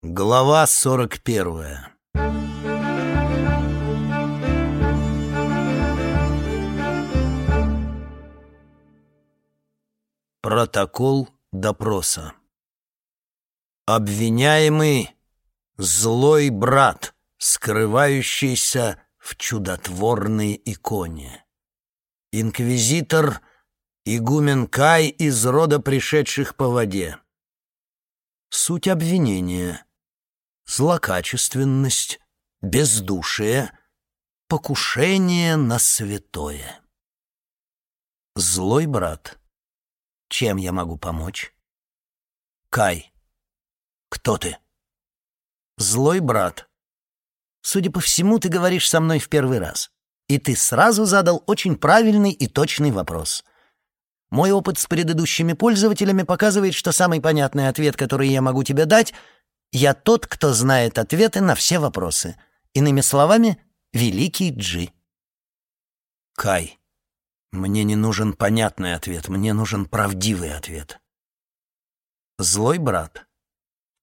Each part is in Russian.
Глава сорок первая Протокол допроса Обвиняемый — злой брат, скрывающийся в чудотворной иконе. Инквизитор — игумен Кай из рода пришедших по воде. Суть обвинения — злокачественность, бездушие, покушение на святое. Злой брат. Чем я могу помочь? Кай. Кто ты? Злой брат. Судя по всему, ты говоришь со мной в первый раз. И ты сразу задал очень правильный и точный вопрос. Мой опыт с предыдущими пользователями показывает, что самый понятный ответ, который я могу тебе дать, я тот, кто знает ответы на все вопросы. Иными словами, великий Джи. Кай. Мне не нужен понятный ответ, мне нужен правдивый ответ. Злой брат.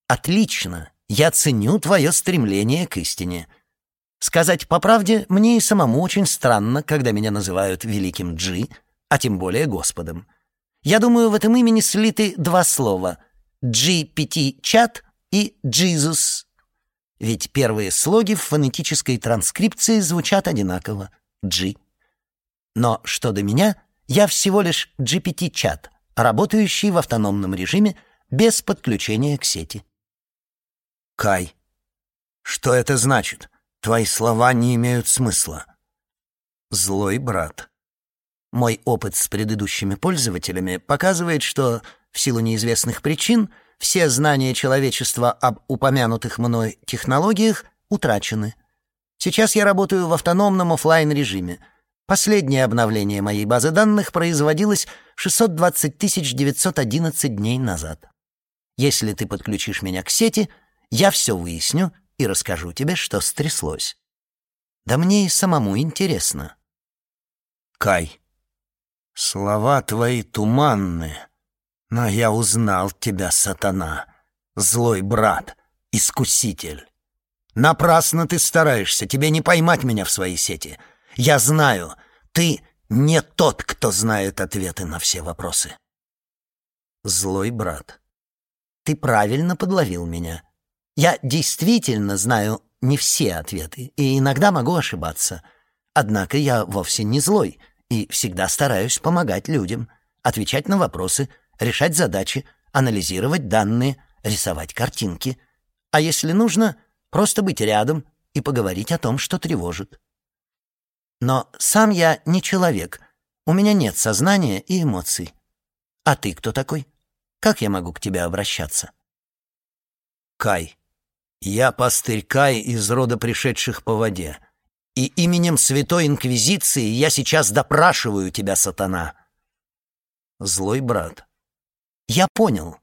Отлично. Я ценю твое стремление к истине. Сказать по правде, мне и самому очень странно, когда меня называют великим Джи, а тем более Господом. Я думаю, в этом имени слиты два слова «GPT-чат» и «Jesus». Ведь первые слоги в фонетической транскрипции звучат одинаково «G». Но что до меня, я всего лишь GPT-чат, работающий в автономном режиме без подключения к сети. Кай, что это значит? Твои слова не имеют смысла. Злой брат. Мой опыт с предыдущими пользователями показывает, что в силу неизвестных причин все знания человечества об упомянутых мной технологиях утрачены. Сейчас я работаю в автономном офлайн режиме — Последнее обновление моей базы данных производилось 620 911 дней назад. Если ты подключишь меня к сети, я все выясню и расскажу тебе, что стряслось. Да мне и самому интересно. Кай, слова твои туманны, но я узнал тебя, сатана, злой брат, искуситель. Напрасно ты стараешься, тебе не поймать меня в свои сети — я знаю, ты не тот, кто знает ответы на все вопросы. Злой брат, ты правильно подловил меня. Я действительно знаю не все ответы и иногда могу ошибаться. Однако я вовсе не злой и всегда стараюсь помогать людям, отвечать на вопросы, решать задачи, анализировать данные, рисовать картинки. А если нужно, просто быть рядом и поговорить о том, что тревожит. Но сам я не человек. У меня нет сознания и эмоций. А ты кто такой? Как я могу к тебе обращаться? Кай. Я пастырь Кай из рода пришедших по воде. И именем Святой Инквизиции я сейчас допрашиваю тебя, сатана. Злой брат. Я понял.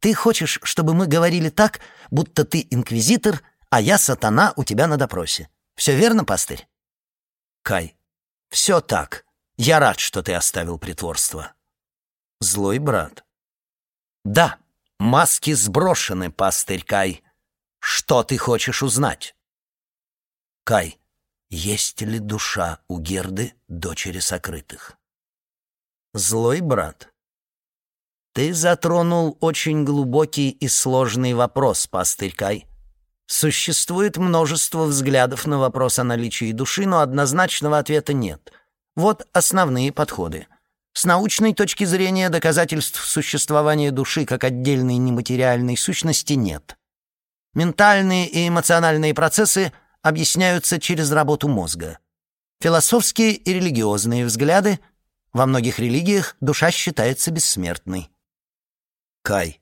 Ты хочешь, чтобы мы говорили так, будто ты инквизитор, а я сатана у тебя на допросе. Все верно, пастырь? Кай. «Все так. Я рад, что ты оставил притворство». Злой брат. «Да, маски сброшены, пастырь Кай. Что ты хочешь узнать?» Кай. «Есть ли душа у Герды, дочери сокрытых?» Злой брат. «Ты затронул очень глубокий и сложный вопрос, пастырь Кай. Существует множество взглядов на вопрос о наличии души, но однозначного ответа нет. Вот основные подходы. С научной точки зрения доказательств существования души как отдельной нематериальной сущности нет. Ментальные и эмоциональные процессы объясняются через работу мозга. Философские и религиозные взгляды во многих религиях душа считается бессмертной. Кай,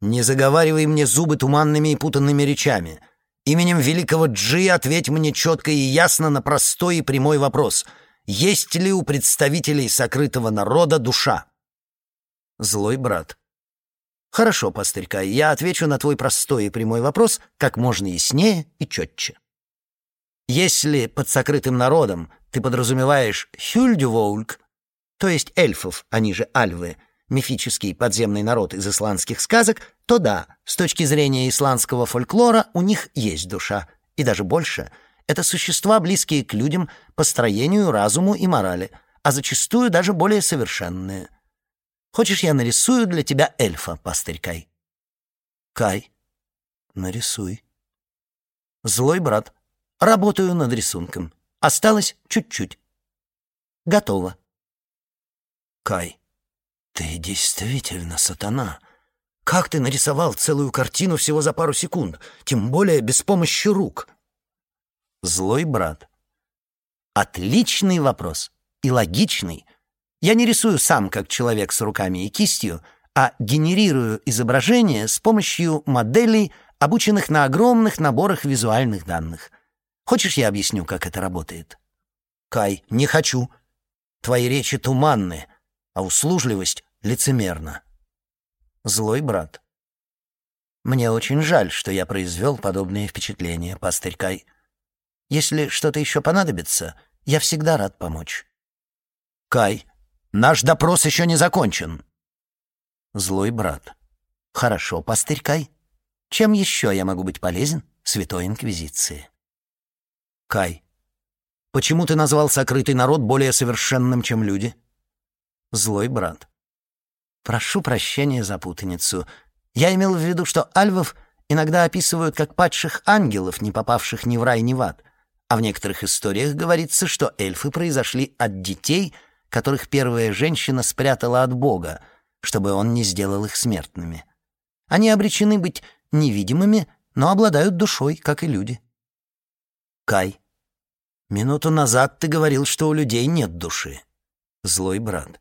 не заговаривай мне зубы туманными и путанными речами. Именем великого Джи ответь мне четко и ясно на простой и прямой вопрос. Есть ли у представителей сокрытого народа душа? Злой брат. Хорошо, пастырька, я отвечу на твой простой и прямой вопрос как можно яснее и четче. Если под сокрытым народом ты подразумеваешь Хюльдювоульк, то есть эльфов, они же альвы, мифический подземный народ из исландских сказок, то да, с точки зрения исландского фольклора у них есть душа. И даже больше — это существа, близкие к людям по строению, разуму и морали, а зачастую даже более совершенные. Хочешь, я нарисую для тебя эльфа, пастырь Кай? Кай, нарисуй. Злой брат. Работаю над рисунком. Осталось чуть-чуть. Готово. Кай, ты действительно сатана. Как ты нарисовал целую картину всего за пару секунд, тем более без помощи рук? Злой брат. Отличный вопрос. И логичный. Я не рисую сам, как человек с руками и кистью, а генерирую изображение с помощью моделей, обученных на огромных наборах визуальных данных. Хочешь, я объясню, как это работает? Кай, не хочу. Твои речи туманны, а услужливость лицемерна. Злой брат. Мне очень жаль, что я произвел подобные впечатления, пастырь Кай. Если что-то еще понадобится, я всегда рад помочь. Кай, наш допрос еще не закончен. Злой брат. Хорошо, пастырь Кай. Чем еще я могу быть полезен Святой Инквизиции? Кай. Почему ты назвал сокрытый народ более совершенным, чем люди? Злой брат. Прошу прощения за путаницу. Я имел в виду, что альвов иногда описывают как падших ангелов, не попавших ни в рай, ни в ад. А в некоторых историях говорится, что эльфы произошли от детей, которых первая женщина спрятала от Бога, чтобы он не сделал их смертными. Они обречены быть невидимыми, но обладают душой, как и люди. Кай. Минуту назад ты говорил, что у людей нет души. Злой брат.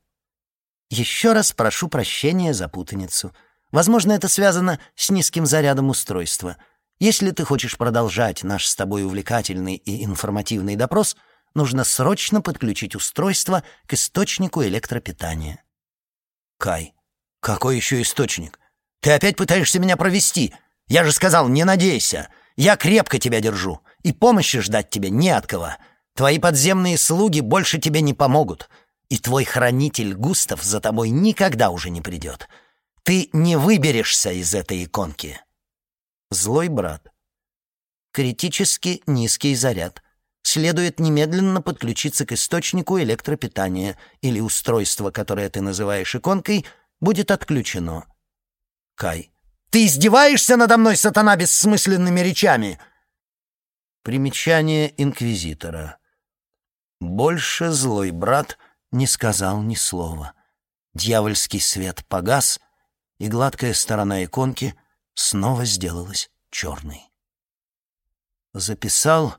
Еще раз прошу прощения за путаницу. Возможно, это связано с низким зарядом устройства. Если ты хочешь продолжать наш с тобой увлекательный и информативный допрос, нужно срочно подключить устройство к источнику электропитания. Кай. Какой еще источник? Ты опять пытаешься меня провести? Я же сказал, не надейся. Я крепко тебя держу, и помощи ждать тебе не от кого. Твои подземные слуги больше тебе не помогут и твой хранитель Густав за тобой никогда уже не придет. Ты не выберешься из этой иконки. Злой брат. Критически низкий заряд. Следует немедленно подключиться к источнику электропитания, или устройство, которое ты называешь иконкой, будет отключено. Кай. Ты издеваешься надо мной, сатана, бессмысленными речами? Примечание инквизитора. Больше злой брат — не сказал ни слова. Дьявольский свет погас, и гладкая сторона иконки снова сделалась черной. Записал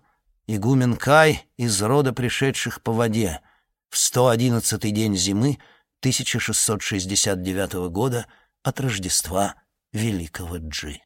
игумен Кай из рода пришедших по воде в 111-й день зимы 1669 года от Рождества Великого Джи.